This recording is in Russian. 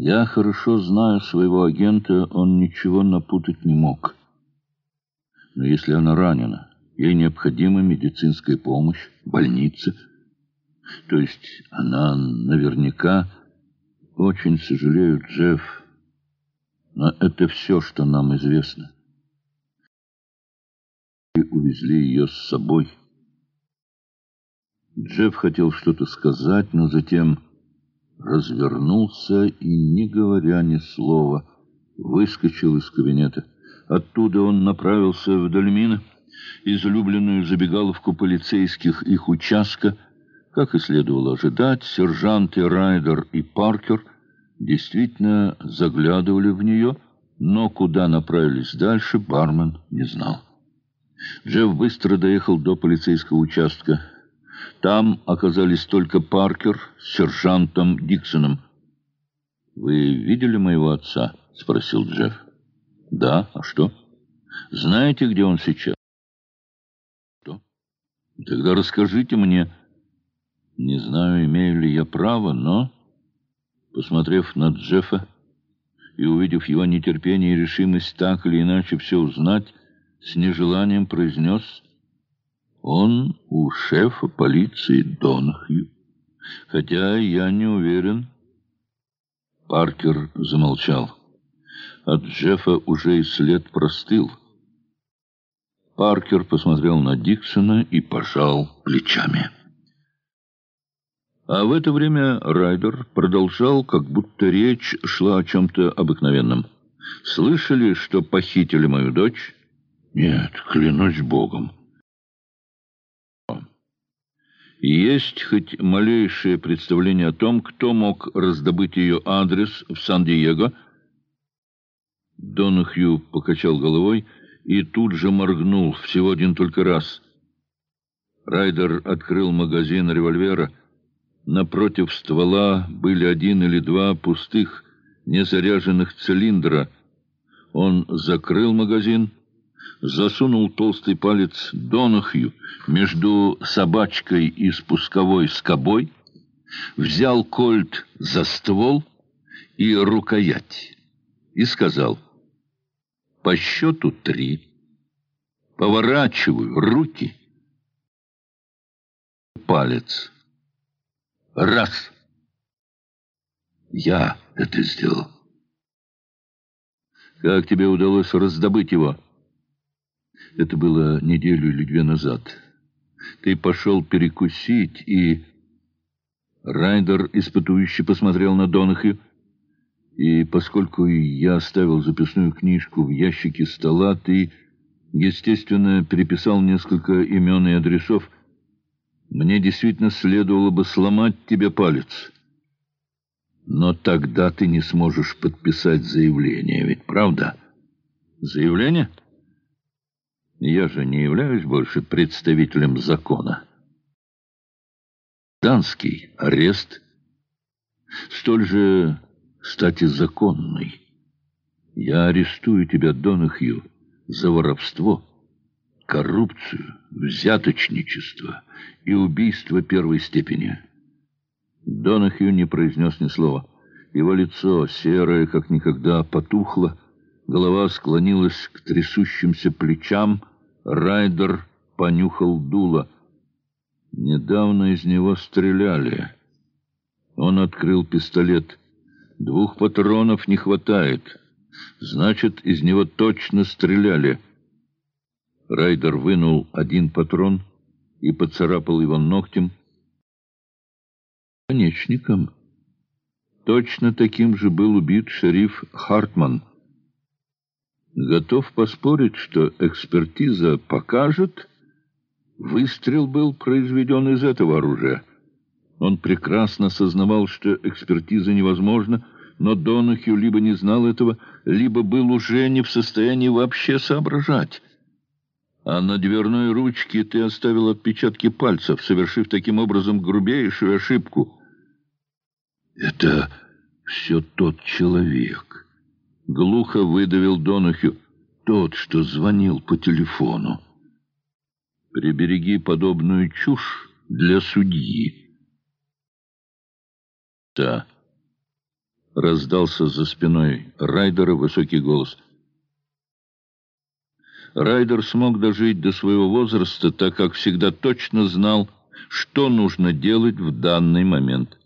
Я хорошо знаю своего агента, он ничего напутать не мог. Но если она ранена, ей необходима медицинская помощь, больница. То есть она наверняка... Очень сожалею, Джефф, но это все, что нам известно. И увезли ее с собой. Джефф хотел что-то сказать, но затем развернулся и, не говоря ни слова, выскочил из кабинета. Оттуда он направился в Дольмино, излюбленную забегаловку полицейских их участка. Как и следовало ожидать, сержанты Райдер и Паркер действительно заглядывали в нее, но куда направились дальше, бармен не знал. Джефф быстро доехал до полицейского участка. Там оказались только Паркер с сержантом Диксоном. «Вы видели моего отца?» — спросил Джефф. «Да, а что? Знаете, где он сейчас?» «Что? Тогда расскажите мне. Не знаю, имею ли я право, но...» Посмотрев на Джеффа и увидев его нетерпение и решимость так или иначе все узнать, с нежеланием произнес он у шефа полиции Донахью. Хотя я не уверен. Паркер замолчал. От Джеффа уже и след простыл. Паркер посмотрел на Диксона и пожал плечами. А в это время Райдер продолжал, как будто речь шла о чем-то обыкновенном. «Слышали, что похитили мою дочь?» «Нет, клянусь Богом». Есть хоть малейшее представление о том, кто мог раздобыть ее адрес в Сан-Диего? Донахью покачал головой и тут же моргнул всего один только раз. Райдер открыл магазин револьвера. Напротив ствола были один или два пустых, незаряженных цилиндра. Он закрыл магазин засунул толстый палец Донахью между собачкой и спусковой скобой, взял кольт за ствол и рукоять и сказал «По счету три, поворачиваю руки, палец, раз». Я это сделал. «Как тебе удалось раздобыть его?» Это было неделю или две назад. Ты пошел перекусить, и... Райдер испытующе посмотрел на Донахью. И поскольку я оставил записную книжку в ящике стола, ты, естественно, переписал несколько имен и адресов. Мне действительно следовало бы сломать тебе палец. Но тогда ты не сможешь подписать заявление, ведь правда? Заявление? — я же не являюсь больше представителем закона. Данский арест столь же, кстати, законный. Я арестую тебя, Донахью, за воровство, коррупцию, взяточничество и убийство первой степени. Донахью не произнес ни слова. Его лицо, серое, как никогда, потухло, голова склонилась к трясущимся плечам, Райдер понюхал дуло. Недавно из него стреляли. Он открыл пистолет. Двух патронов не хватает. Значит, из него точно стреляли. Райдер вынул один патрон и поцарапал его ногтем. Конечником. Точно таким же был убит шериф Хартман — Готов поспорить, что экспертиза покажет, выстрел был произведен из этого оружия. Он прекрасно сознавал, что экспертиза невозможна, но Донахью либо не знал этого, либо был уже не в состоянии вообще соображать. А на дверной ручке ты оставил отпечатки пальцев, совершив таким образом грубейшую ошибку. Это все тот человек глухо выдавил Донухю. Тот, что звонил по телефону. Прибереги подобную чушь для судьи. Да. раздался за спиной Райдера высокий голос. Райдер смог дожить до своего возраста, так как всегда точно знал, что нужно делать в данный момент.